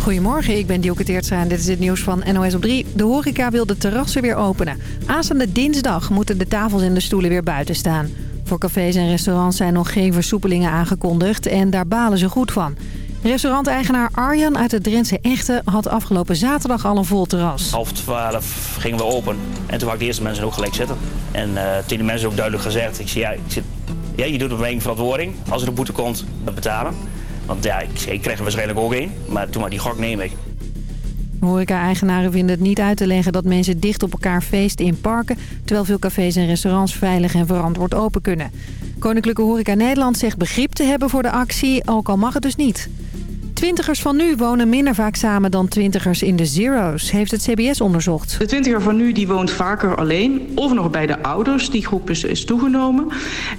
Goedemorgen, ik ben Dielke en dit is het nieuws van NOS op 3. De horeca wil de terrassen weer openen. Aanstaande dinsdag moeten de tafels en de stoelen weer buiten staan. Voor cafés en restaurants zijn nog geen versoepelingen aangekondigd en daar balen ze goed van. Restauranteigenaar Arjan uit het Drentse Echte had afgelopen zaterdag al een vol terras. Half twaalf gingen we open en toen waren de eerste mensen ook gelijk zitten. En uh, toen de mensen ook duidelijk gezegd, ik zei ja, ik zit, ja je doet een eigen verantwoording. Als er een boete komt, betalen. Want ja, ik, kreeg er waarschijnlijk ook één, maar toen maar die gok neem ik. Horeca-eigenaren vinden het niet uit te leggen dat mensen dicht op elkaar feesten in parken... terwijl veel cafés en restaurants veilig en verantwoord open kunnen. Koninklijke Horeca Nederland zegt begrip te hebben voor de actie, ook al mag het dus niet. Twintigers van nu wonen minder vaak samen dan twintigers in de zero's, heeft het CBS onderzocht. De twintiger van nu die woont vaker alleen of nog bij de ouders. Die groep is, is toegenomen.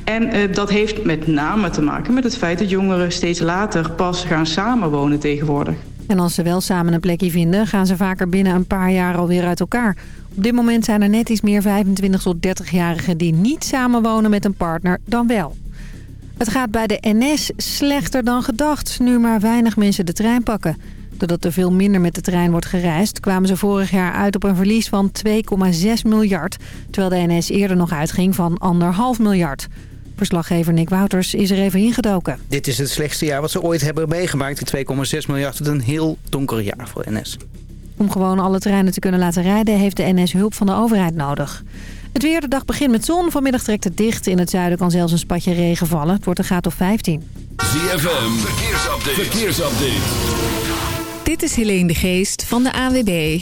En uh, dat heeft met name te maken met het feit dat jongeren steeds later pas gaan samenwonen tegenwoordig. En als ze wel samen een plekje vinden, gaan ze vaker binnen een paar jaar alweer uit elkaar. Op dit moment zijn er net iets meer 25 tot 30-jarigen die niet samenwonen met een partner dan wel. Het gaat bij de NS slechter dan gedacht, nu maar weinig mensen de trein pakken. Doordat er veel minder met de trein wordt gereisd... kwamen ze vorig jaar uit op een verlies van 2,6 miljard... terwijl de NS eerder nog uitging van 1,5 miljard. Verslaggever Nick Wouters is er even ingedoken. Dit is het slechtste jaar wat ze ooit hebben meegemaakt. Die 2,6 miljard, het een heel donker jaar voor NS. Om gewoon alle treinen te kunnen laten rijden... heeft de NS hulp van de overheid nodig. Het weer, de dag begint met zon. Vanmiddag trekt het dicht. In het zuiden kan zelfs een spatje regen vallen. Het wordt een graad of 15. ZFM, verkeersupdate. verkeersupdate. Dit is Helene de Geest van de AWB.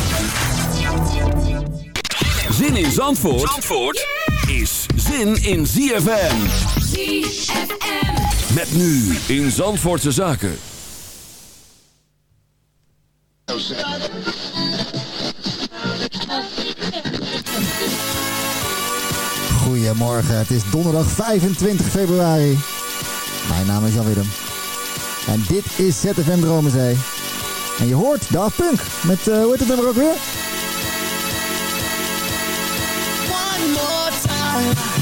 Zin in Zandvoort, Zandvoort is zin in ZFM. ZFM. Met nu in Zandvoortse Zaken. Goedemorgen, het is donderdag 25 februari. Mijn naam is Jan Willem. En dit is ZFM Dromenzee. En je hoort Daft Punk met, uh, hoe heet het nummer ook weer? More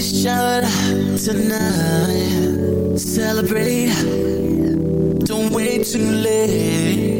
celebration tonight. Celebrate, don't wait too late.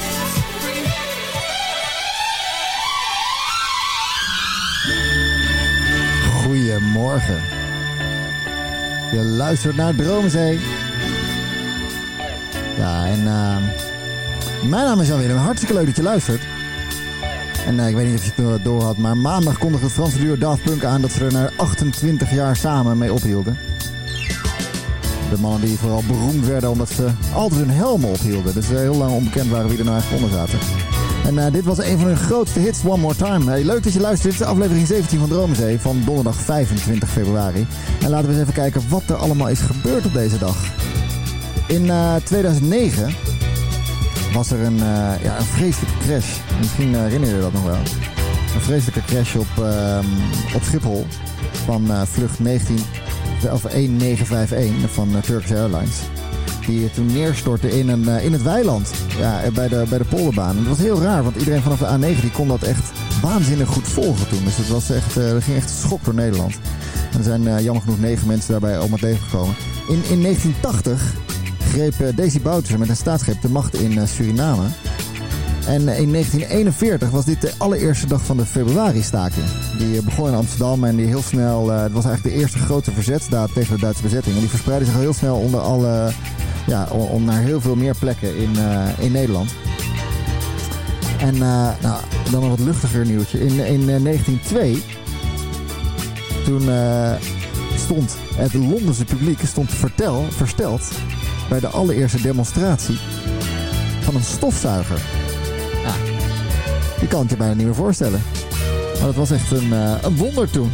Goedemorgen. Je luistert naar Droomzee. Ja, en eh, mijn naam is Jan Willem. Hartstikke leuk dat je luistert. En eh, ik weet niet of je het door had, maar maandag kondigde het Franse duo Daft Punk aan dat ze er na 28 jaar samen mee ophielden. De mannen die vooral beroemd werden omdat ze altijd hun helmen ophielden. Dus eh, heel lang onbekend waren wie er nou eigenlijk onder zaten. En eh, dit was een van hun grootste hits, One More Time. Hey, leuk dat je luistert. Dit is aflevering 17 van Dromenzee van donderdag 25 februari. En laten we eens even kijken wat er allemaal is gebeurd op deze dag. In eh, 2009 was er een, eh, ja, een vreselijke crash. Misschien eh, herinner je dat nog wel. Een vreselijke crash op, ehm, op Schiphol van eh, vlucht 19, of 1951 van eh, Turkish Airlines. Die toen neerstortte in, een, eh, in het weiland ja, bij, de, bij de polderbaan. Dat was heel raar, want iedereen vanaf de A9 die kon dat echt waanzinnig goed volgen toen. Dus het was echt, eh, er ging echt schok door Nederland. Er zijn eh, jammer genoeg negen mensen daarbij om het leven gekomen. In, in 1980 greep eh, Daisy Bouterse met een staatsgreep de macht in eh, Suriname. En eh, in 1941 was dit de allereerste dag van de februari-staking. Die eh, begon in Amsterdam en die heel snel... eh, het was eigenlijk de eerste grote verzetsdaad tegen de Duitse bezetting. En die verspreidde zich al heel snel onder alle... Ja, om, om naar heel veel meer plekken in, eh, in Nederland. En eh, nou, dan een wat luchtiger nieuwtje. In, in eh, 1902, toen eh, stond het Londense publiek stond vertel, versteld bij de allereerste demonstratie van een stofzuiger. Ja, je kan het je bijna niet meer voorstellen. Maar dat was echt een, een wonder toen.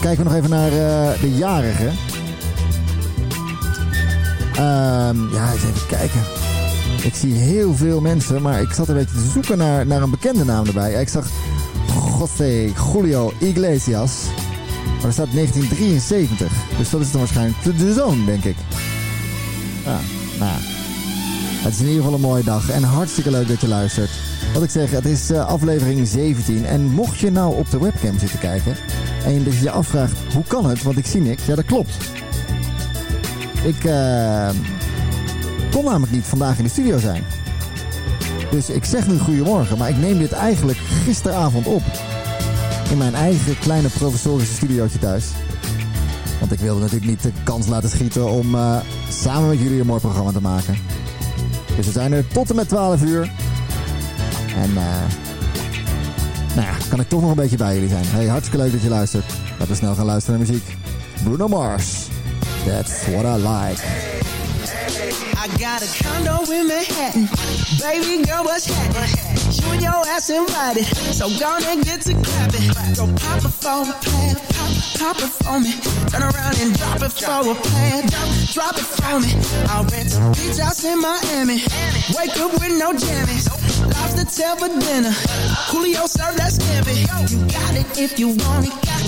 Kijken we nog even naar de jarigen. Ehm, ja, eens even kijken. Ik zie heel veel mensen, maar ik zat een beetje te zoeken naar, naar een bekende naam erbij. Ik zag José Julio Iglesias. Maar er staat 1973. Dus dat is dan waarschijnlijk de, zoon, denk ik. Ja, nou. Het is in ieder geval een mooie dag en hartstikke leuk dat je luistert. Wat ik zeg, het is eh, aflevering 17. En mocht je nou op de webcam zitten kijken en je dus je afvraagt hoe kan het, want ik zie niks. Ja, dat klopt. Ik eh, kon namelijk niet vandaag in de studio zijn. Dus ik zeg nu goedemorgen, maar ik neem dit eigenlijk gisteravond op. In mijn eigen kleine professorische studiootje thuis. Want ik wilde natuurlijk niet de kans laten schieten om eh, samen met jullie een mooi programma te maken. Dus we zijn er tot en met 12 uur. En eh, nou ja, kan ik toch nog een beetje bij jullie zijn. Hey, hartstikke leuk dat je luistert. Laten we snel gaan luisteren naar muziek. Bruno Mars. That's what I like. I got a condo in Manhattan. Baby girl, what's happening? You and your ass invited. So gonna get to clapping. Go pop it for a plan. Pop, pop it for me. Turn around and drop it for a plan. Drop, drop it for me. I'll rent a beach house in Miami. Wake up with no jammies. Lobster tail for dinner. Julio serve that scampi. You got it if you want it. Got,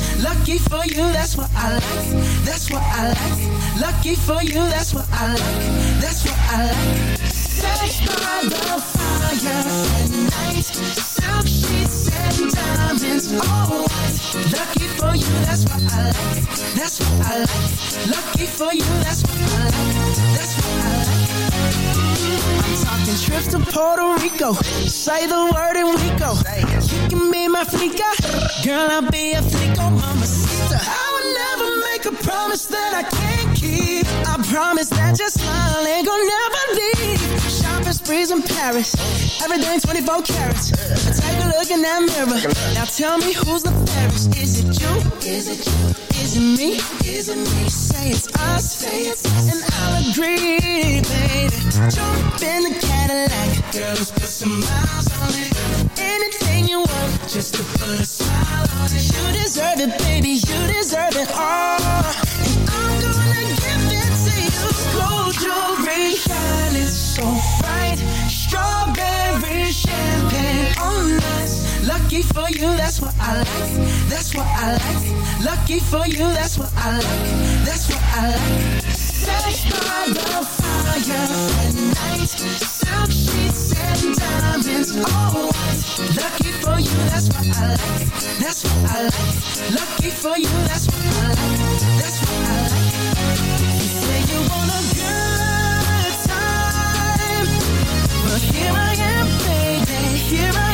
Lucky for you, that's what I like. That's what I like. Lucky for you, that's what I like. That's what I like. Sex by the fire at night. Silk sheets and diamonds, white. Lucky for you, that's what I like. That's what I like. Lucky for you, that's what I like. That's what I like. I'm talking trips to Puerto Rico. Say the word and we go. You can be my flica. Girl, I'll be a flico, mamacita. I would never make a promise that I can't keep. I promise that your smile ain't gonna never leave. Shopping sprees in Paris. Everything 24 carats. Take a look in that mirror. Now tell me who's the fairest. Is it you? Is it you? Is it me? Is it me? Say it's us. Say it's us. And I'll agree, baby. Jump in the Cadillac. Girl, let's put some miles on it. Anything you want, just to put a smile on it. You deserve it, baby. You deserve it all. Jewelry shining so bright. Strawberry champagne on us. Lucky for you, that's what I like. That's what I like. Lucky for you, that's what I like. That's what I like. Sex by the fire at. Silk sheets and diamonds, all white. Lucky for you, that's what I like. That's what I like. Lucky for you, that's what I like. That's what I like. You say you want a good here I am, baby. Here I am,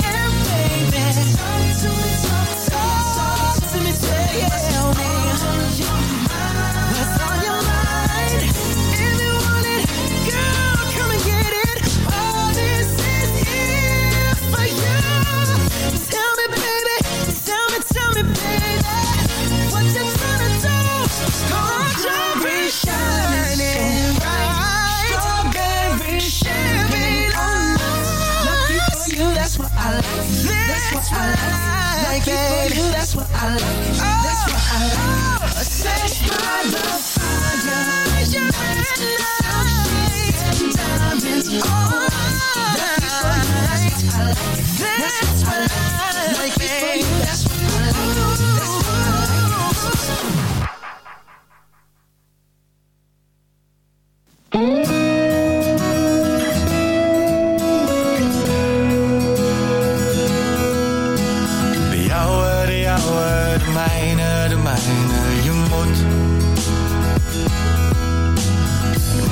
mijne, de mijne, je moet.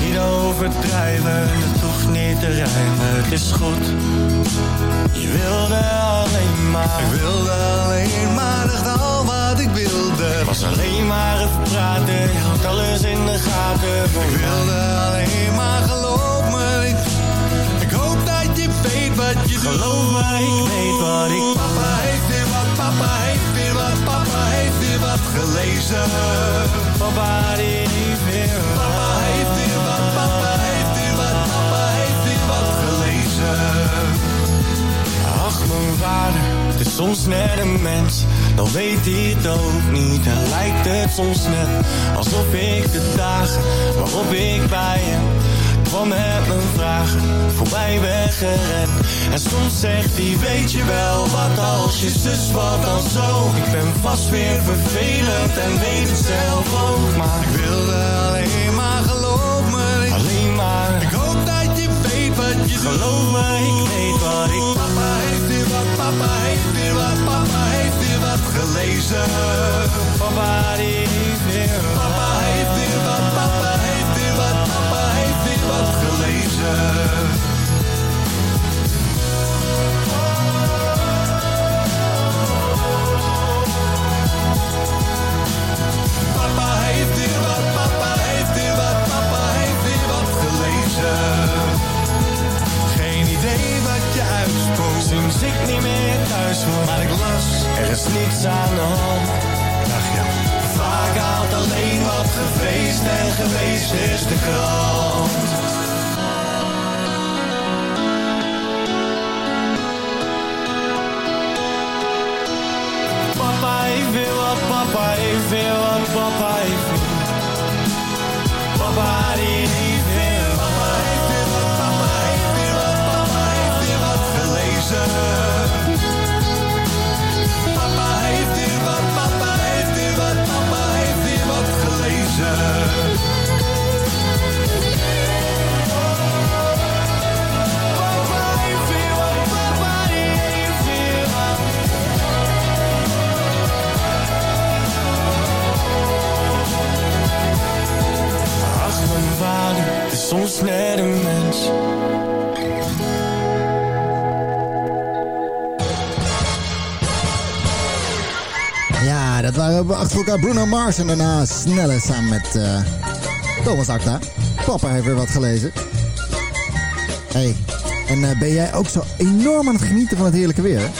Niet overdrijven, het hoeft niet te rijmen, het is goed. Je wilde alleen maar Ik wilde alleen maar, dacht al wat ik wilde. Was alleen maar even praten, je had alles in de gaten. Ik wilde alleen maar, geloof me Ik, ik hoop dat je weet wat je Geloof me, ik weet wat ik... Papa heeft wat, papa heeft papa heeft weer wat gelezen. Papa heeft weer wat. Papa heeft weer wat, papa heeft weer wat, papa heeft weer wat gelezen. Ach, mijn vader, het is soms net een mens. Dan weet hij het ook niet en lijkt het soms net alsof ik de dagen waarop ik bij hem kwam met mijn vragen voorbij ben gerend. En soms zegt hij, weet je wel wat als je zus wat dan zo. Ik ben vast weer vervelend en weet het zelf ook, maar ik wilde alleen maar geloof me. Alleen maar, ik hoop dat je weet wat je Geloof me, ik weet wat ik... Papa heeft weer wat, papa heeft weer wat, papa heeft weer wat gelezen. Papa heeft weer. Papa heeft weer wat, vaak haalt alleen wat gevreesd en geweest is de krant. Heeft. Weer wat, net een mens. Ja, dat waren achter elkaar Bruno Mars en daarna Snelle samen met eh, Thomas Acta. Papa heeft weer wat gelezen. hey, en eh, ben jij ook zo enorm aan het genieten van het heerlijke weer?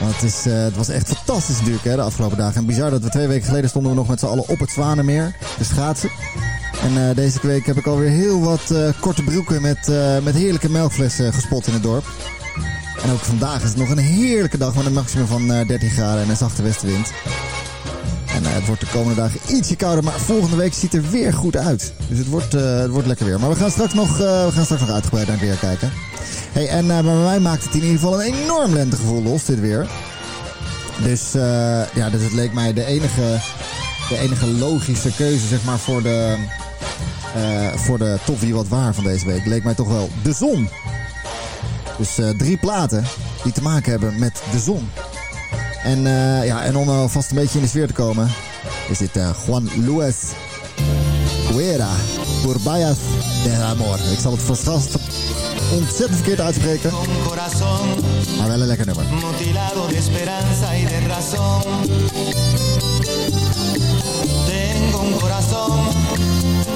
Want het, is, eh, het was echt fantastisch natuurlijk hè, de afgelopen dagen. En bizar dat we twee weken geleden stonden we nog met z'n allen op het Zwanenmeer te schaatsen. En eh, deze week heb ik alweer heel wat eh, korte broeken met, eh, met heerlijke melkflessen gespot in het dorp. En ook vandaag is het nog een heerlijke dag met een maximum van eh, 13 graden en een zachte westenwind. En het wordt de komende dagen ietsje kouder, maar volgende week ziet er weer goed uit. Dus het wordt, het wordt lekker weer. Maar we gaan straks nog, we gaan straks nog uitgebreid naar het weer kijken. Hey, en bij mij maakt het in ieder geval een enorm lentegevoel los, dit weer. Dus, ja, dus het leek mij de enige, de enige logische keuze, zeg maar, voor de, eh, voor de top wie wat waar van deze week. Leek mij toch wel de zon. Dus eh, drie platen die te maken hebben met de zon. En, eh, ja, en om alvast een beetje in de sfeer te komen, is dit Juan Luis Guerra, Turbayas de Amor. Ik zal het vast ontzettend verkeerd uitspreken, maar wel een lekker nummer. mutilado de esperanza y de razón. Tengo un corazón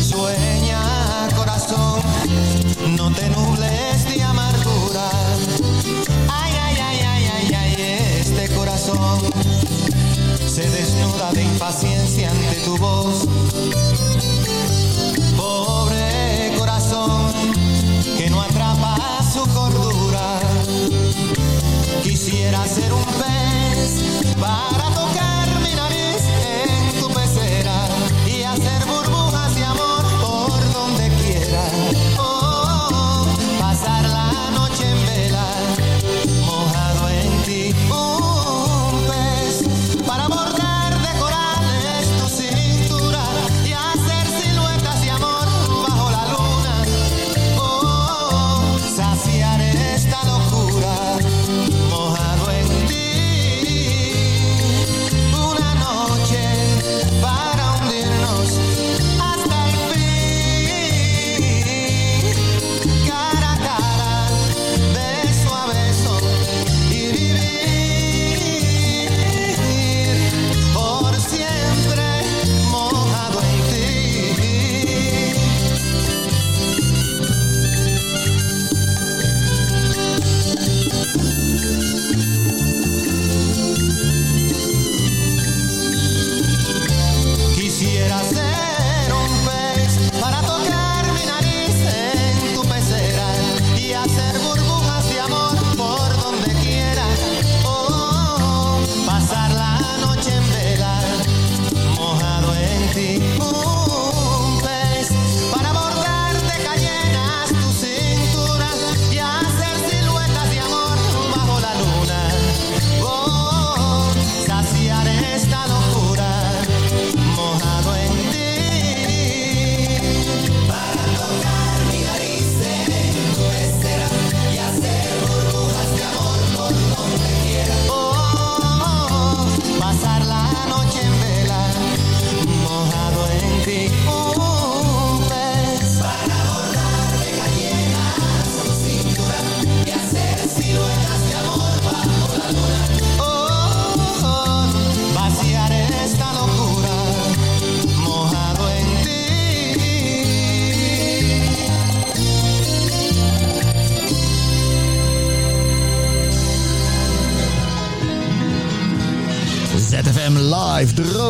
Sueña, corazón, no te nubles de amargura. Ay, ay, ay, ay, ay, ay, este corazón se desnuda de impaciencia ante tu voz.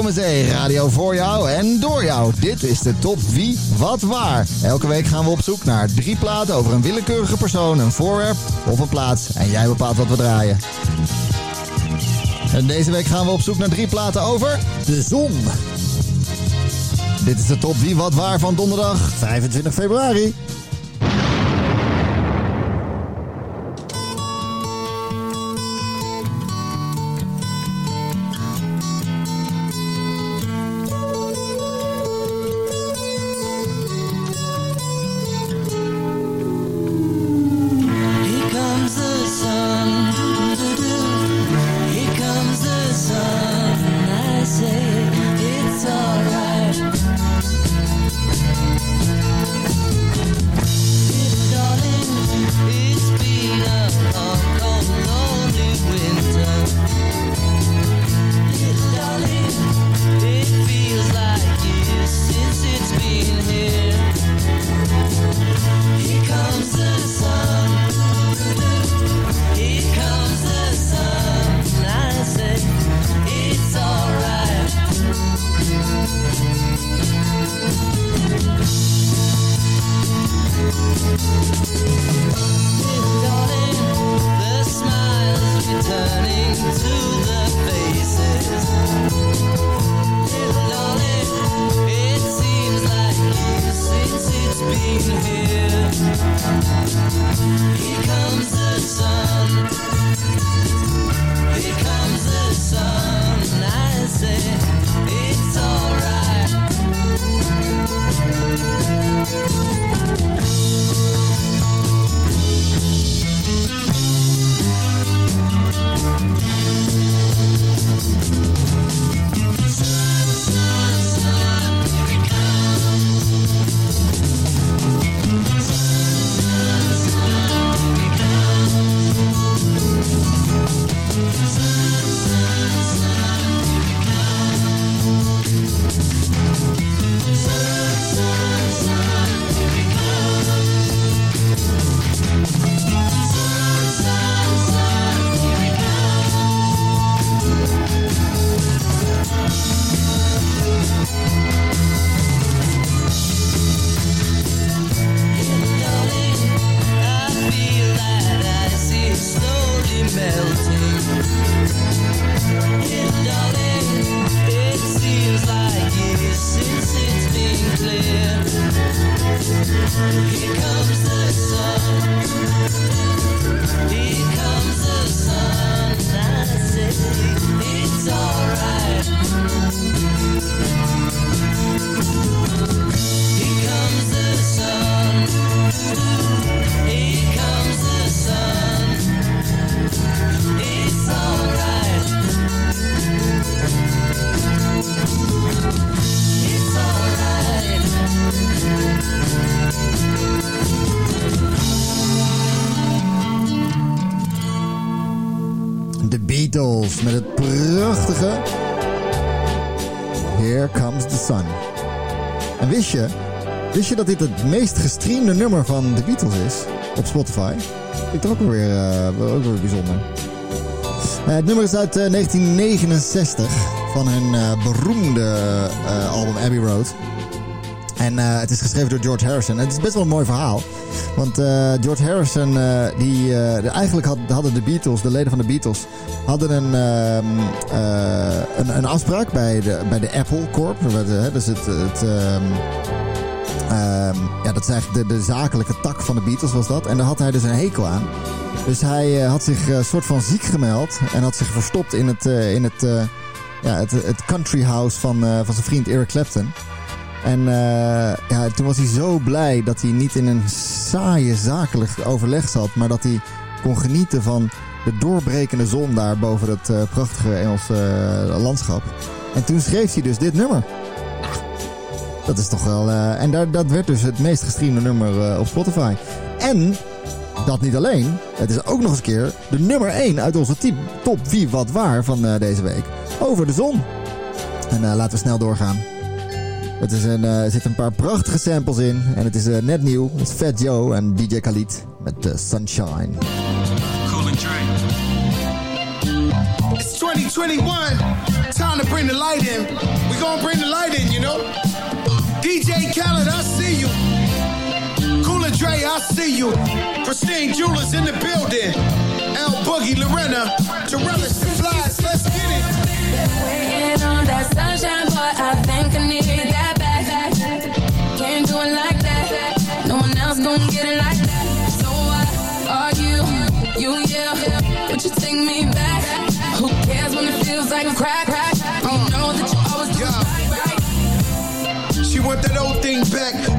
Zometeen radio voor jou en door jou. Dit is de top wie, wat, waar. Elke week gaan we op zoek naar drie platen over een willekeurige persoon, een voorwerp of een plaats. En jij bepaalt wat we draaien. En deze week gaan we op zoek naar drie platen over de zon. Dit is de top wie, wat, waar van donderdag 25 februari. Met het prachtige Here Comes the Sun. En wist je, wist je dat dit het meest gestreamde nummer van de Beatles is op Spotify? Ik toch ook weer, eh, ook weer bijzonder. Eh, het nummer is uit eh, 1969 van hun eh, beroemde eh, album Abbey Road. En eh, het is geschreven door George Harrison. Het is best wel een mooi verhaal. Want eh, George Harrison, eh, die, eh, eigenlijk had, hadden de Beatles, de leden van de Beatles, hadden een, ehm, eh, een, een afspraak bij de, bij de Apple Corp. Dus het, het, ehm, ehm, ja, dat is eigenlijk de, zakelijke tak van de Beatles was dat. En daar had hij dus een hekel aan. Dus hij had zich een soort van ziek gemeld en had zich verstopt in het, in het, ja, het, het country house van, van zijn vriend Eric Clapton. En eh, ja, toen was hij zo blij dat hij niet in een saaie zakelijk overleg zat, maar dat hij kon genieten van de doorbrekende zon daar boven dat eh, prachtige Engelse eh, landschap. En toen schreef hij dus dit nummer. Dat is toch wel... en daar, dat werd dus het meest gestreamde nummer op Spotify. En dat niet alleen. Het is ook nog eens een keer de nummer 1 uit onze top wie wat waar van deze week. Over de zon. En laten we snel doorgaan. Het is een, eh, er zitten een paar prachtige samples in. En het is eh, net nieuw. Het is Fat Joe en DJ Khalid met eh, Sunshine. Cool and Dre. It's 2021. Time to bring the light in. We gonna bring the light in, you know. DJ Khaled, I see you. Cool and Dre, I see you. Pristine Jewelers in the building. L Boogie, Lorena, Torellis, the Flies. Let's get it. Waiting on that sunshine, but I think I need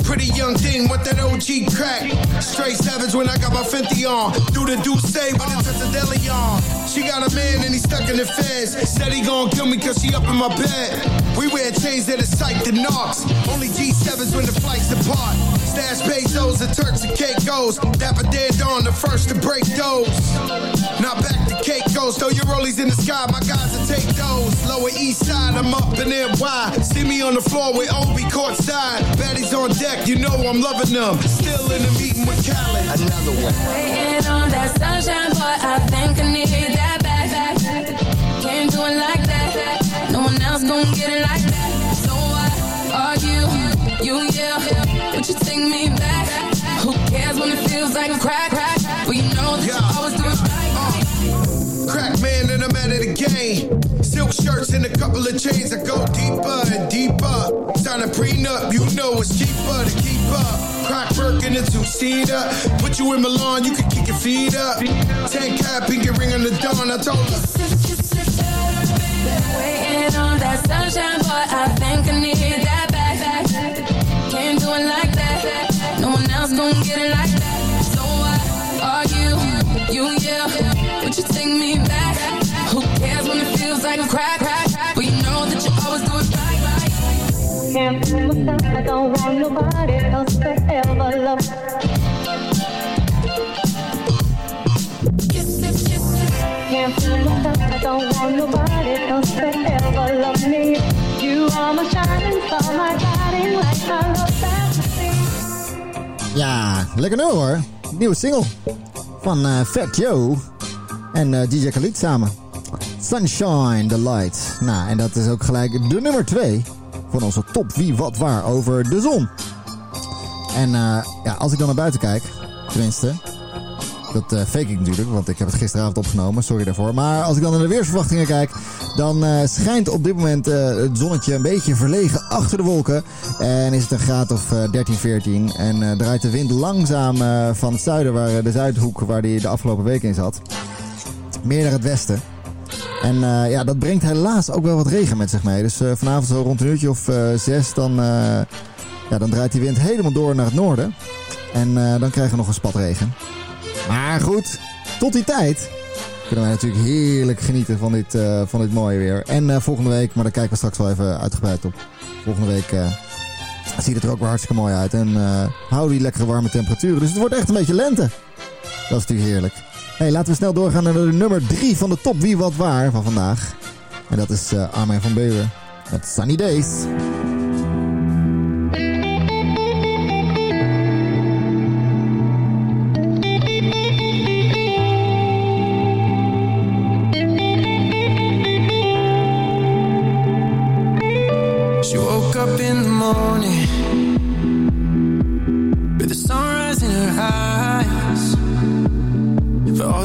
Pretty young thing, want that OG crack. Straight savage when I got my 50 on. Do the do say with the of on. She got a man and he stuck in the feds. Said he gon' kill me cause she up in my bed. We wear chains that are psyched to knocks. Only G7s when the flights depart. Stash Bezos and Turks and Caicos. Dapper dead on the first to break those. Now back to Caicos. Throw your rollies in the sky, my guys will take those. Lower east side, I'm up in NY. See me on the floor with Obi courtside. Baddies on deck, you know I'm loving them. Still in the meeting with Khaled. Another one. Waiting on that sunshine, but I think I need that back. Can't do it like that. No one else gon' get it like that. So I argue, you yeah, but you take me back. Who cares when it feels like a crack, crack? Well, you know that you always do it right. Crack man and I'm out of the game. Silk shirts and a couple of chains. I go deeper and deeper. Sign a prenup, you know it's cheaper to keep up. Crack work in a two-seater. Put you in Milan, you can kick your feet up. Ten cap, pinky ring on the dawn. I told her. Waiting on that sunshine, but I think I need that back. Can't do it like that. No one else gon' get it like that. You yeah, but you take me back. Who cares when it feels like a crack, you know that you always do it right, right. Can't fool myself, I don't want nobody else to ever love. Can't fool myself, I don't want nobody else to ever love me. You are my shining star, my guiding light, my love fantasy. Ja, lekker nummer hoor. Nieuwe single van eh, Fat Joe en eh, DJ Khalid samen. Sunshine, the Light. Nou, en dat is ook gelijk de nummer 2 van onze top wie wat waar over de zon. En eh, ja, als ik dan naar buiten kijk, tenminste, Dat eh, fake ik natuurlijk, want ik heb het gisteravond opgenomen. Sorry daarvoor. Maar als ik dan naar de weersverwachtingen kijk, dan eh, schijnt op dit moment eh, het zonnetje een beetje verlegen achter de wolken. En is het een graad of eh, 13, 14. En draait de wind langzaam van het zuiden, waar, de zuidhoek waar die de afgelopen week in zat. Meer naar het westen. En ja, dat brengt helaas ook wel wat regen met zich mee. Dus vanavond zo rond een uurtje of eh, zes, dan, ja, dan draait die wind helemaal door naar het noorden. En dan krijgen we nog een spat regen. Maar goed, tot die tijd kunnen wij natuurlijk heerlijk genieten van dit, eh, van dit mooie weer. En eh, volgende week, maar daar kijken we straks wel even uitgebreid op. Volgende week eh, ziet het er ook weer hartstikke mooi uit. En houden die lekkere warme temperaturen. Dus het wordt echt een beetje lente. Dat is natuurlijk heerlijk. Hey, laten we snel doorgaan naar de nummer 3 van de top Wie Wat Waar van vandaag. En dat is Armin van Beuren met Sunny Days.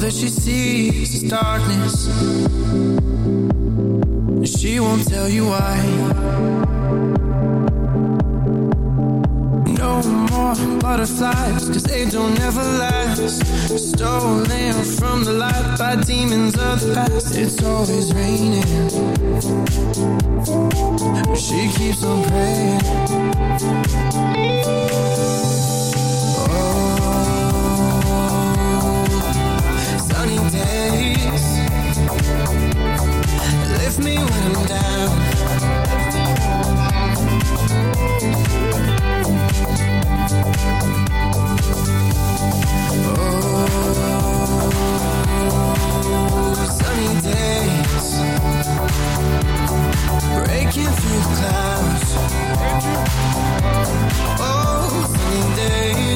That she sees is darkness. And she won't tell you why. No more butterflies, cause they don't ever last. Stolen from the light by demons of the past. It's always raining. but She keeps on praying. Lift me when I'm down. Oh, sunny days breaking through the clouds. Oh, sunny days.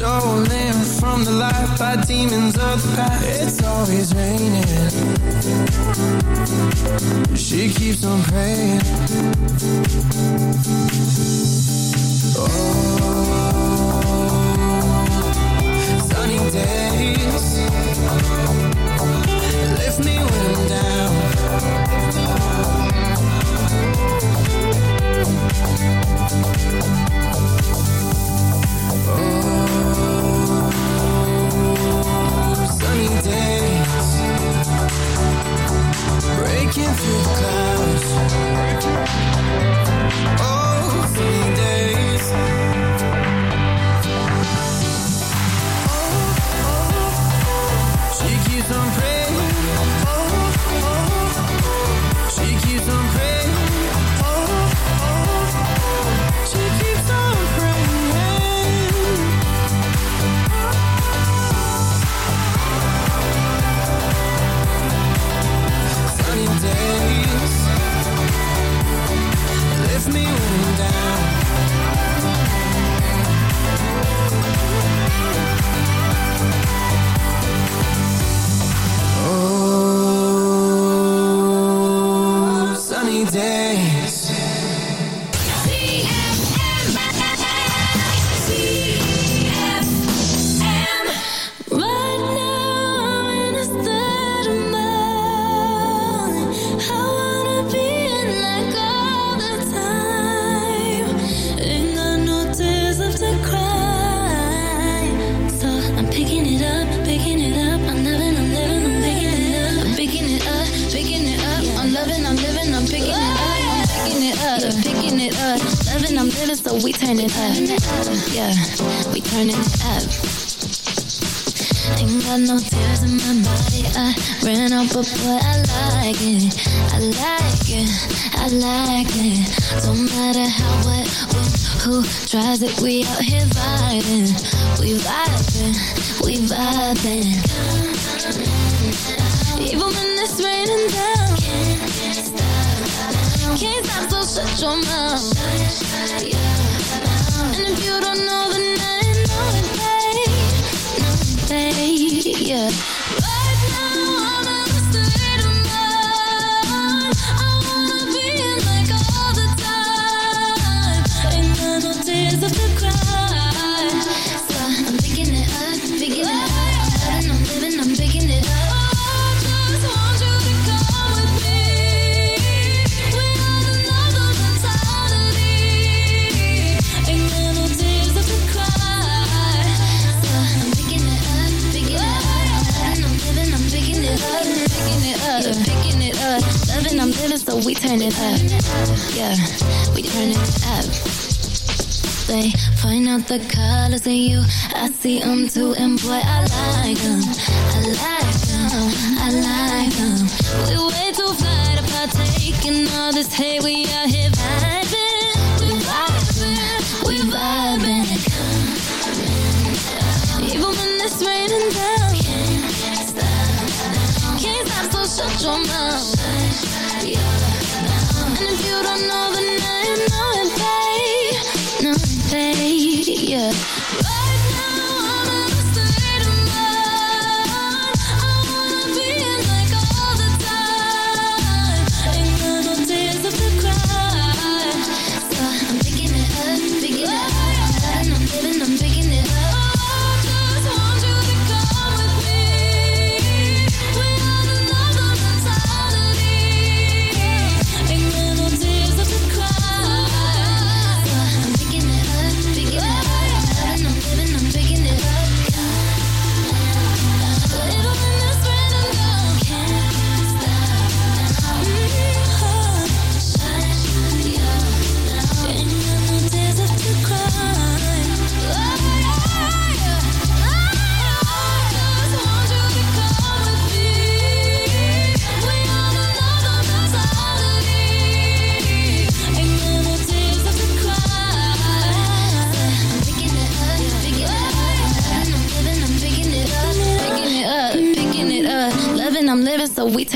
Stolen from the light by demons of the past. It's always raining. She keeps on praying. Oh, sunny days lift me when I'm down. Ain't got no tears in my body. I ran out, but boy, I like it. I like it. I like it. Don't matter how, what, when, who tries it. We out here vibing. We vibing. We vibing. Even when it's raining down. Can't stop, so shut your mouth. And if you don't know, then I Yeah. So we turn it up. Yeah, we turn it up. They point out the colors in you. I see them too, and boy, I like them. I like them. I like them. We way too fly to partake in all this hate. We out here vibing. We vibing. We vibing. Even when it's raining down. Can't stop, Can't stop, so shut your mouth.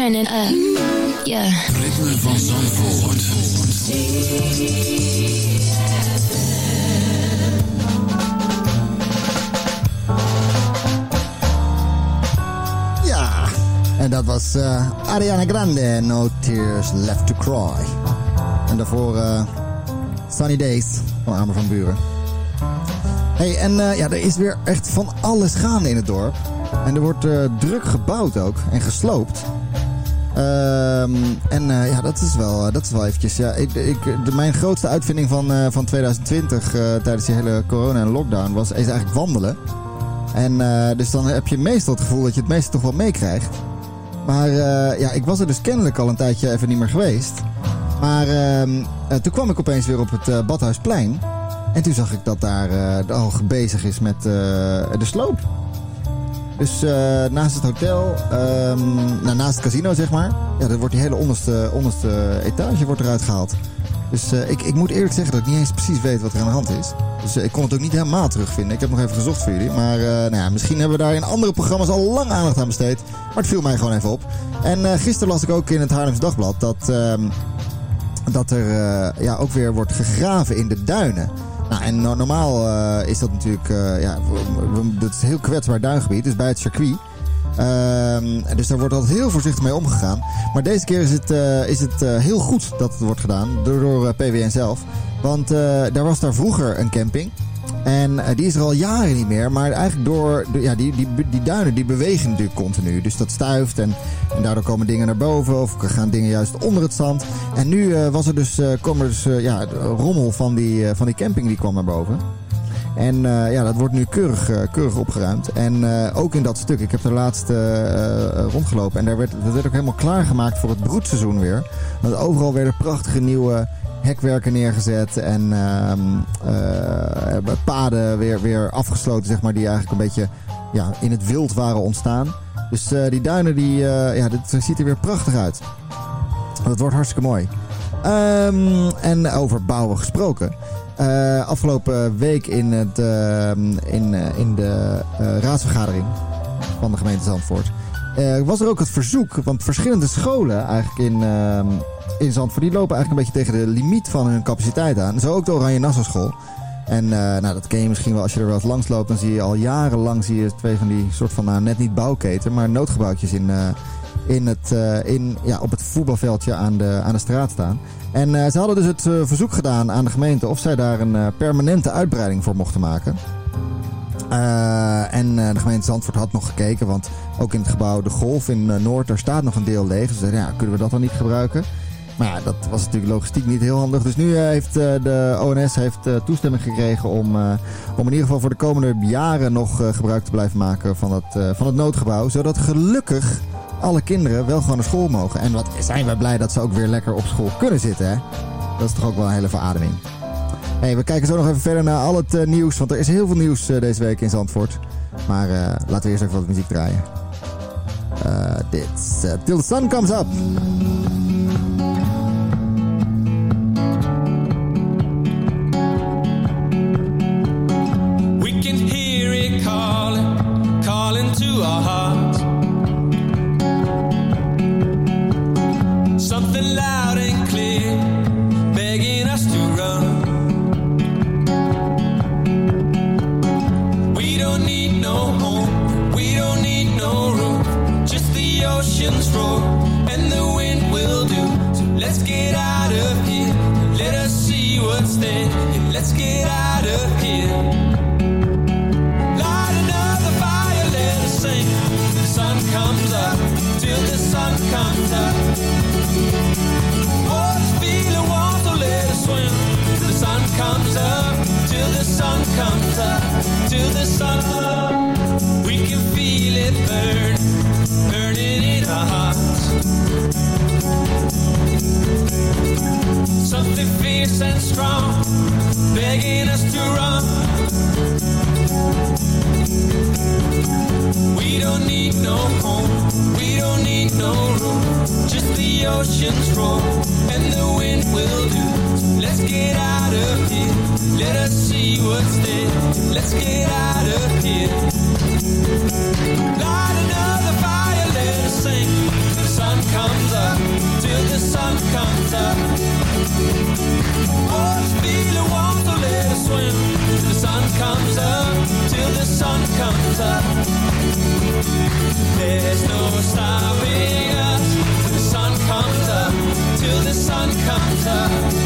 Turn it up. Yeah. Ritme van Zandvoort. Ja, en dat was eh, Ariana Grande, No Tears Left to Cry. En daarvoor eh, Sunny Days van Armen van Buren. hey, en eh, ja, er is weer echt van alles gaande in het dorp. En er wordt eh, druk gebouwd ook en gesloopt. Ehm, en eh, ja, dat is wel, dat is wel eventjes... Ja, ik, ik, mijn grootste uitvinding van, eh, van 2020 eh, tijdens die hele corona en lockdown was is eigenlijk wandelen. En eh, dus dan heb je meestal het gevoel dat je het meeste toch wel meekrijgt. Maar eh, ja, ik was er dus kennelijk al een tijdje even niet meer geweest. Maar ehm, eh, toen kwam ik opeens weer op het eh, Badhuisplein. En toen zag ik dat daar eh, al bezig is met eh, de sloop. Dus eh, naast het hotel, ehm, nou, naast het casino zeg maar. Ja, dan wordt die hele onderste, onderste etage wordt eruit gehaald. Dus eh, ik, ik moet eerlijk zeggen dat ik niet eens precies weet wat er aan de hand is. Dus eh, ik kon het ook niet helemaal terugvinden. Ik heb nog even gezocht voor jullie. Maar nou ja, misschien hebben we daar in andere programma's al lang aandacht aan besteed. Maar het viel mij gewoon even op. En gisteren las ik ook in het Haarlems Dagblad dat, ehm, dat er ja, ook weer wordt gegraven in de duinen. Nou, en no- normaal eh, is dat natuurlijk, eh, ja, dat is een heel kwetsbaar duingebied, dus bij het circuit. Ehm, dus daar wordt altijd heel voorzichtig mee omgegaan. Maar deze keer is het, eh, is het heel goed dat het wordt gedaan door, door PWN zelf. Want daar was daar vroeger een camping. En eh, die is er al jaren niet meer. Maar eigenlijk door... de- ja, die, die, die duinen die bewegen natuurlijk continu. Dus dat stuift en, en daardoor komen dingen naar boven. Of gaan dingen juist onder het zand. En nu eh, was er dus, eh, kwam er dus ja, de rommel van die, van die camping die kwam naar boven. En ja, dat wordt nu keurig, keurig opgeruimd. En ook in dat stuk, ik heb er laatst rondgelopen. En daar werd, dat werd ook helemaal klaargemaakt voor het broedseizoen weer. Want overal werden prachtige nieuwe hekwerken neergezet. En ehm, eh, paden weer, weer afgesloten, zeg maar. Die eigenlijk een beetje ja, in het wild waren ontstaan. Dus eh, die duinen, die, eh, ja, dit ziet er weer prachtig uit. Dat wordt hartstikke mooi. Ehm, en over bouwen gesproken. Afgelopen week in, het, ehm, in, in de raadsvergadering van de gemeente Zandvoort... was er ook het verzoek, want verschillende scholen eigenlijk in, in Zandvoort... die lopen eigenlijk een beetje tegen de limiet van hun capaciteit aan. Zo ook de Oranje Nassau School. En eh, nou, dat ken je misschien wel als je er wel eens langs loopt. Dan zie je al jarenlang zie je twee van die soort van, nou net niet bouwketen, maar noodgebouwtjes in, eh, in het, eh, in, ja, op het voetbalveldje aan de, aan de straat staan. En ze hadden dus het verzoek gedaan aan de gemeente of zij daar een permanente uitbreiding voor mochten maken. En de gemeente Zandvoort had nog gekeken, want ook in het gebouw De Golf in Noord, daar staat nog een deel leeg. Dus ze zeiden, ja, kunnen we dat dan niet gebruiken? Maar ja, dat was natuurlijk logistiek niet heel handig. Dus nu eh, heeft eh, de ONS heeft, eh, toestemming gekregen om, om in ieder geval voor de komende jaren nog gebruik te blijven maken van het, van het noodgebouw. Zodat gelukkig alle kinderen wel gewoon naar school mogen. En wat zijn we blij dat ze ook weer lekker op school kunnen zitten, hè? Dat is toch ook wel een hele verademing. Hey, we kijken zo nog even verder naar al het nieuws. Want er is heel veel nieuws deze week in Zandvoort. Maar laten we eerst even wat muziek draaien. Dit is Till the Sun Comes Up. Something fierce and strong, begging us to run. We don't need no home, we don't need no room, just the ocean's roar and the wind will do. Let's get out of here, let us see what's there. Let's get out of here. Light another fire, let us sing. The sun comes up, till the sun comes up. Up, till the sun comes up. There's no stopping us. Till the sun comes up, till the sun comes up.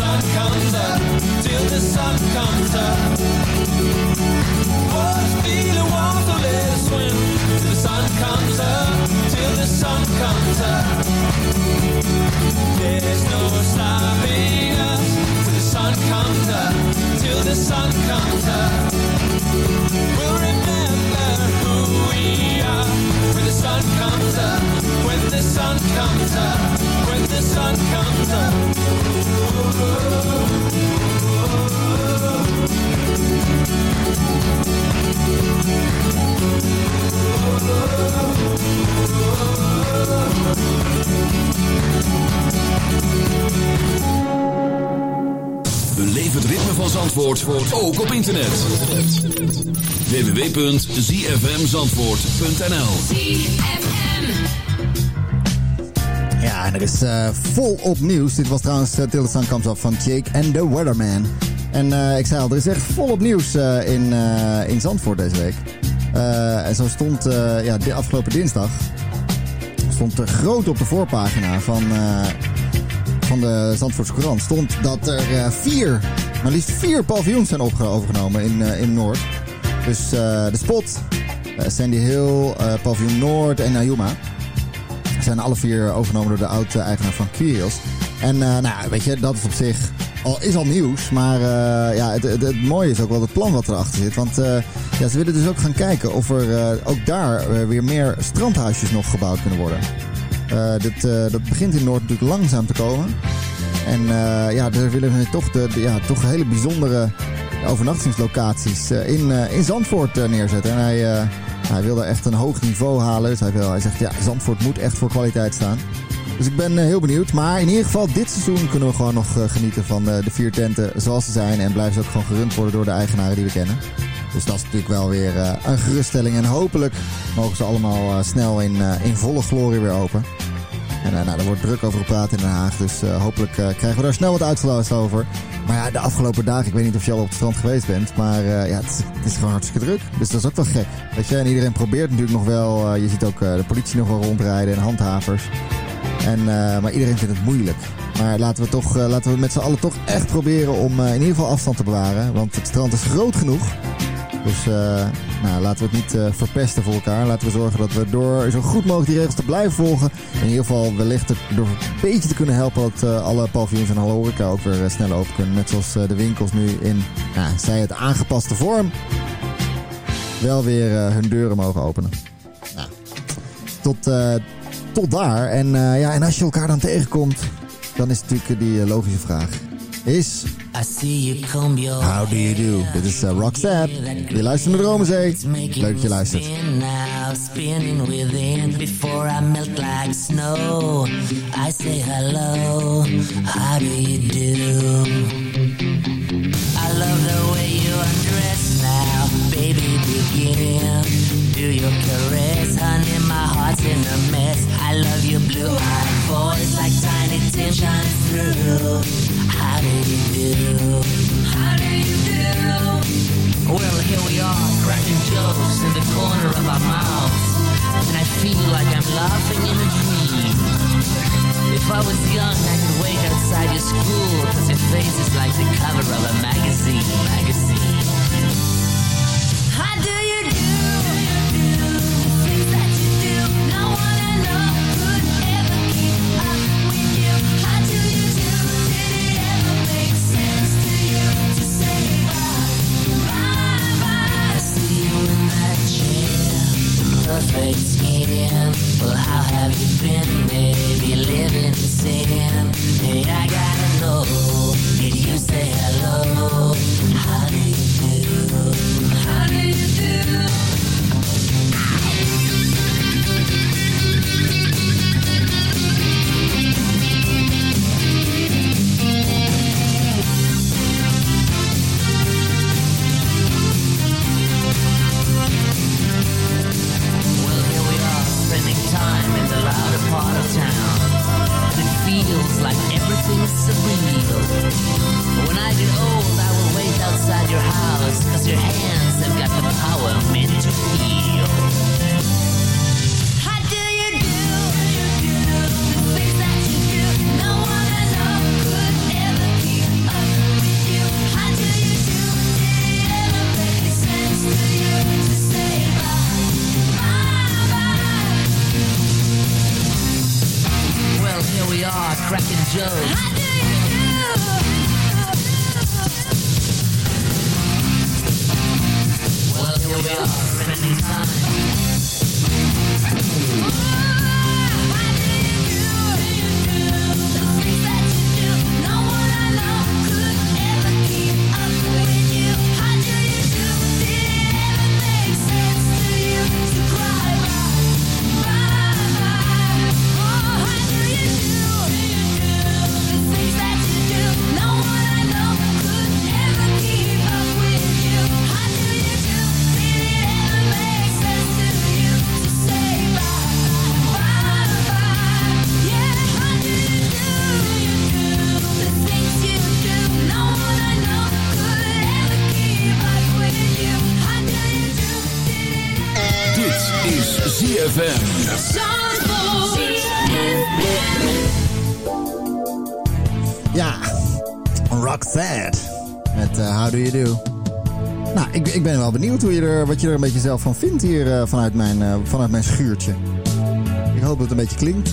Sun comes up. Till the sun comes up. Oh, the sun comes up, till the sun comes up. There's no stopping up, till the sun comes up. We'll remember who we are when the sun comes up. When the sun comes up. When the sun comes up. Zandvoort ook op internet. www.zfmzandvoort.nl Ja, en er is eh, volop nieuws. Dit was trouwens uh, Sun Comes Up van Jake and the Weatherman. En eh, ik zei al, er is echt volop nieuws in, in Zandvoort deze week. En zo stond ja, de afgelopen dinsdag stond er groot op de voorpagina van, van de Zandvoortse Courant stond dat er vier, maar liefst vier paviljoens zijn overgenomen in, eh, in Noord. Dus eh, de Spot, eh, Sandy Hill, Paviljoen Noord en Ayuma. Zijn alle vier overgenomen door de oud-eigenaar van Curios. En nou, weet je, dat is op zich al, is al nieuws. Maar ja, het, het, mooie is ook wel het plan wat erachter zit. Want ja, ze willen dus ook gaan kijken of er ook daar weer meer strandhuisjes nog gebouwd kunnen worden. Dit, dat begint in Noord natuurlijk langzaam te komen. En eh, ja, daar willen we toch, de, ja, toch hele bijzondere overnachtingslocaties eh, in, eh, in Zandvoort neerzetten. En hij, hij wil daar echt een hoog niveau halen. Dus hij, wil, hij zegt, ja, Zandvoort moet echt voor kwaliteit staan. Dus ik ben heel benieuwd. Maar in ieder geval, dit seizoen kunnen we gewoon nog genieten van de vier tenten zoals ze zijn. En blijven ze ook gewoon gerund worden door de eigenaren die we kennen. Dus dat is natuurlijk wel weer een geruststelling. En hopelijk mogen ze allemaal snel in, in volle glorie weer open. En eh, nou, daar wordt druk over gepraat in Den Haag. Dus eh, hopelijk eh, krijgen we daar snel wat uitgeluisterd over. Maar ja, de afgelopen dagen, ik weet niet of je al op het strand geweest bent. Maar ja, het is, het is gewoon hartstikke druk. Dus dat is ook wel gek. Weet je, en iedereen probeert natuurlijk nog wel. je ziet ook de politie nog wel rondrijden en handhavers. En, maar iedereen vindt het moeilijk. Maar laten we, toch, laten we met z'n allen toch echt proberen om in ieder geval afstand te bewaren. Want het strand is groot genoeg. Dus eh, nou, laten we het niet eh, verpesten voor elkaar. Laten we zorgen dat we door zo goed mogelijk die regels te blijven volgen. In ieder geval wellicht door een beetje te kunnen helpen dat eh, alle paviljoens en alle ook weer sneller open kunnen. Net zoals de winkels nu in, nou, zij het aangepaste vorm, wel weer hun deuren mogen openen. Nou, tot, tot daar. En, ja, en als je elkaar dan tegenkomt, dan is natuurlijk die logische vraag. Is I see you comb your How do you do? Dit is uh, Roxette. Je luistert naar Dromenzee. Leuk dat je luistert. spin now, spinning within before I melt like snow. I say hello, how do you do? I love the way you undress now, baby. Begin, do your caress, honey. My heart's in a mess. I love your blue-eyed voice like tiny Tim shining through. How do you do? How do you do? Well, here we are, cracking jokes in the corner of our mouths. And I feel like I'm laughing in a dream. If I was young, I could outside your school, cause your face is like the cover of a magazine, magazine. How do you do? Things that you do, no one perfect skin. Well, how have you been, baby? Living in sin. Hey, I gotta know. ZFM. Ja, Roxette. Met eh, How Do You Do. Nou, ik, ik ben wel benieuwd hoe je er, wat je er een beetje zelf van vindt hier eh, vanuit, mijn, eh, vanuit mijn schuurtje. Ik hoop dat het een beetje klinkt.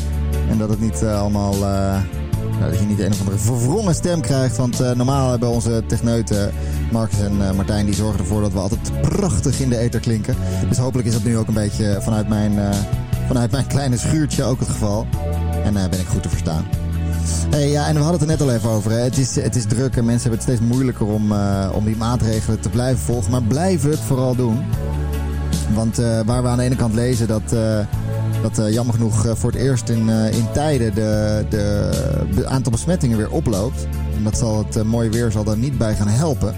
En dat het niet allemaal... eh, nou, dat je niet een of andere verwrongen stem krijgt. Want eh, normaal hebben onze techneuten, Marcus en eh, Martijn, die zorgen ervoor dat we altijd prachtig in de ether klinken. Dus hopelijk is dat nu ook een beetje vanuit mijn, eh, vanuit mijn kleine schuurtje ook het geval. En eh, ben ik goed te verstaan. Hey, ja, en we hadden het er net al even over. Hè. Het, is, het is druk en mensen hebben het steeds moeilijker om, eh, om die maatregelen te blijven volgen. Maar blijven het vooral doen. Want eh, waar we aan de ene kant lezen dat, eh, dat eh, jammer genoeg eh, voor het eerst in, eh, in tijden de, de, aantal besmettingen weer oploopt. En dat zal het mooie weer zal daar niet bij gaan helpen.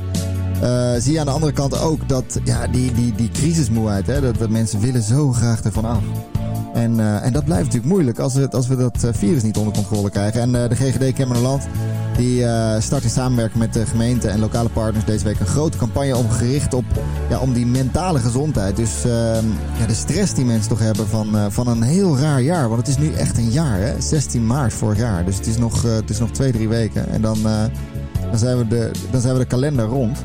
Zie je aan de andere kant ook dat ja, die, die, die crisismoeheid, hè, dat, dat mensen willen zo graag ervan af. En, eh, en dat blijft natuurlijk moeilijk als we, als we dat eh, virus niet onder controle krijgen. En eh, de GGD Kemmerland die start in samenwerking met de gemeente en lokale partners deze week een grote campagne om gericht op ja, om die mentale gezondheid. Dus ehm, ja, de stress die mensen toch hebben van, van een heel raar jaar. Want het is nu echt een jaar, hè? 16 maart vorig jaar. Dus het is nog, het is nog twee, drie weken. En dan, dan, zijn we de, dan zijn we de kalender rond.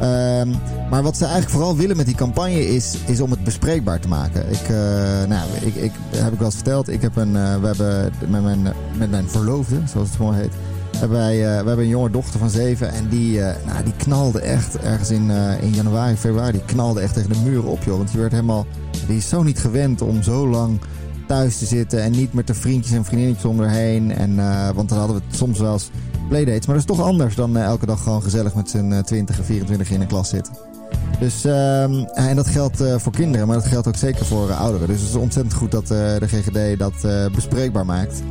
Ehm, maar wat ze eigenlijk vooral willen met die campagne is, is om het bespreekbaar te maken. Ik, eh, nou, ik, ik heb ik wel eens verteld. Ik heb een, eh, we hebben met mijn, met mijn verloofde, zoals het mooi heet, hebben wij, eh, we hebben een jonge dochter van zeven. En die, nou, die knalde echt ergens in, in januari, februari, die knalde echt tegen de muren op, joh. Want die werd helemaal, die is zo niet gewend om zo lang thuis te zitten en niet met de vriendjes en vriendinnetjes om haar heen. En, want dan hadden we het soms wel eens playdates. Maar dat is toch anders dan eh, elke dag gewoon gezellig met z'n eh, 20 en 24 in een klas zitten. Dus, ehm, en dat geldt eh, voor kinderen, maar dat geldt ook zeker voor eh, ouderen. Dus het is ontzettend goed dat eh, de GGD dat eh, bespreekbaar maakt.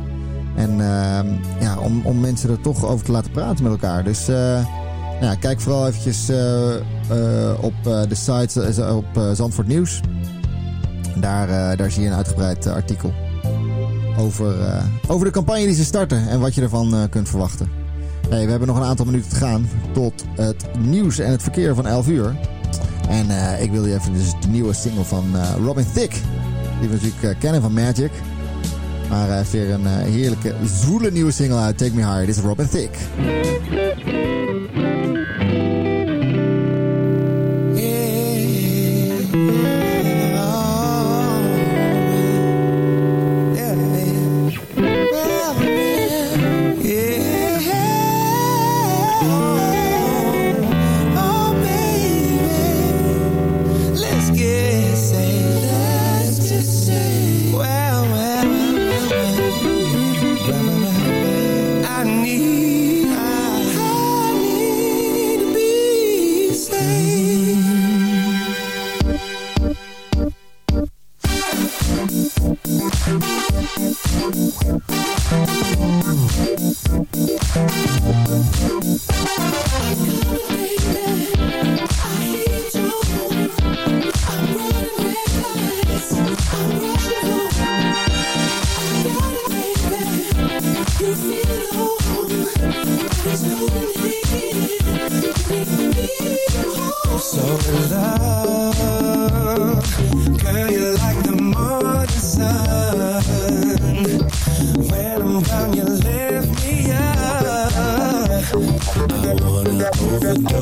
En ehm, ja, om, om mensen er toch over te laten praten met elkaar. Dus eh, ja, kijk vooral eventjes eh, eh, op eh, de site eh, op eh, Zandvoort Nieuws. Daar, eh, daar zie je een uitgebreid eh, artikel over, eh, over de campagne die ze starten en wat je ervan eh, kunt verwachten. Hey, we hebben nog een aantal minuten te gaan tot het nieuws en het verkeer van 11 uur. En eh, ik wil je even dus de nieuwe single van eh, Robin Thicke. Die we natuurlijk eh, kennen van Magic. Maar hij heeft weer een heerlijke, zwoele nieuwe single uit. Take Me Higher. Dit is Robin Thicke.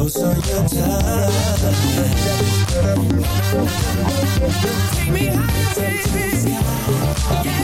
Overdose on your touch. Take me higher, me Yeah,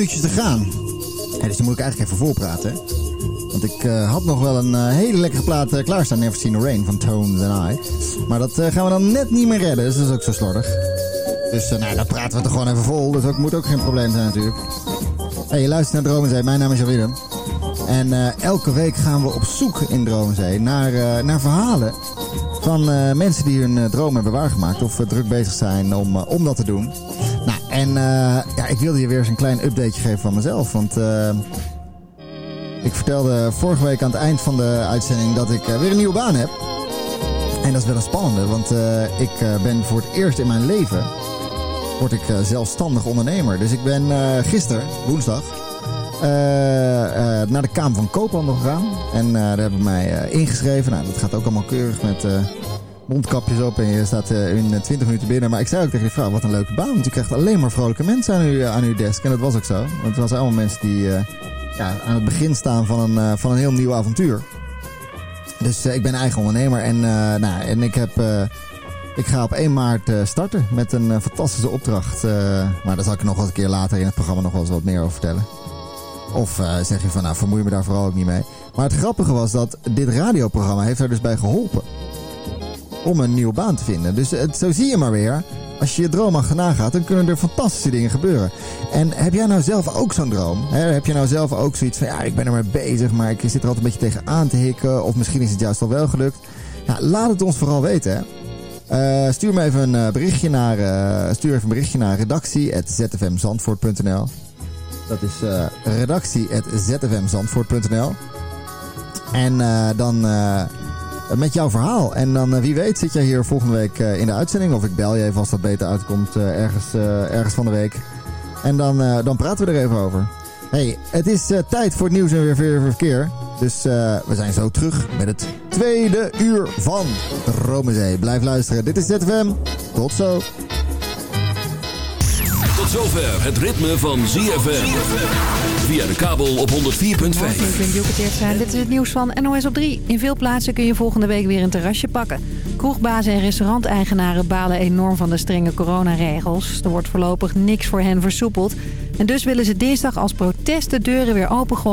minuutjes te gaan. Dus die moet ik eigenlijk even voorpraten. Want ik eh, had nog wel een eh, hele lekkere plaat eh, klaarstaan, Never Seen Rain van Tones and I. Maar dat gaan we dan net niet meer redden, dus dat is ook zo slordig. Dus nou, dan praten we er gewoon even vol, dus dat moet ook geen probleem zijn natuurlijk. Hey, je luistert naar Dromenzee, mijn naam is Willem. En elke week gaan we op zoek in Dromenzee naar, naar verhalen van mensen die hun droom hebben waargemaakt of druk bezig zijn om, om dat te doen. En ja, ik wilde je weer eens een klein updateje geven van mezelf. Want ik vertelde vorige week aan het eind van de uitzending dat ik weer een nieuwe baan heb. En dat is wel een spannende, want ik ben voor het eerst in mijn leven word ik zelfstandig ondernemer. Dus ik ben gisteren, woensdag, naar de Kamer van Koophandel gegaan. En uh, daar hebben mij ingeschreven. Nou, dat gaat ook allemaal keurig met mondkapjes op. En je staat in 20 minuten binnen. Maar ik zei ook tegen die vrouw, wat een leuke baan. Want je krijgt alleen maar vrolijke mensen aan uw, uw desk. En dat was ook zo. Want het waren allemaal mensen die ja, aan het begin staan van een, van een heel nieuw avontuur. Dus ik ben eigen ondernemer. En, nou, en ik heb... Ik ga op 1 maart starten met een fantastische opdracht. maar daar zal ik nog wel een keer later in het programma nog wel eens wat meer over vertellen. Of zeg je van, nou vermoei me daar vooral ook niet mee. Maar het grappige was dat dit radioprogramma heeft er dus bij geholpen. Om een nieuwe baan te vinden. Dus het, zo zie je maar weer. Als je je droom achterna gaat, dan kunnen er fantastische dingen gebeuren. En heb jij nou zelf ook zo'n droom? He, heb je nou zelf ook zoiets van, ja, ik ben er mee bezig, maar ik zit er altijd een beetje tegen aan te hikken. Of misschien is het juist al wel gelukt. Laat het ons vooral weten. Uh, stuur me even een berichtje naar, stuur even een berichtje naar redactie.zfmzandvoort.nl dat is redactie.zfmzandvoort.nl. En dan met jouw verhaal. En dan wie weet zit jij hier volgende week in de uitzending. Of ik bel je even als dat beter uitkomt ergens, ergens van de week. En dan, dan praten we er even over. hey, het is tijd voor het nieuws en weer verkeer. Dus we zijn zo terug met het tweede uur van Romezee. Blijf luisteren. Dit is ZFM. Tot zo. Zover het ritme van ZFM. Via de kabel op 104.5. Ik ben Joke zijn. Dit is het nieuws van NOS op 3. In veel plaatsen kun je volgende week weer een terrasje pakken. Kroegbazen en restauranteigenaren balen enorm van de strenge coronaregels. Er wordt voorlopig niks voor hen versoepeld. En dus willen ze dinsdag als protest de deuren weer opengooien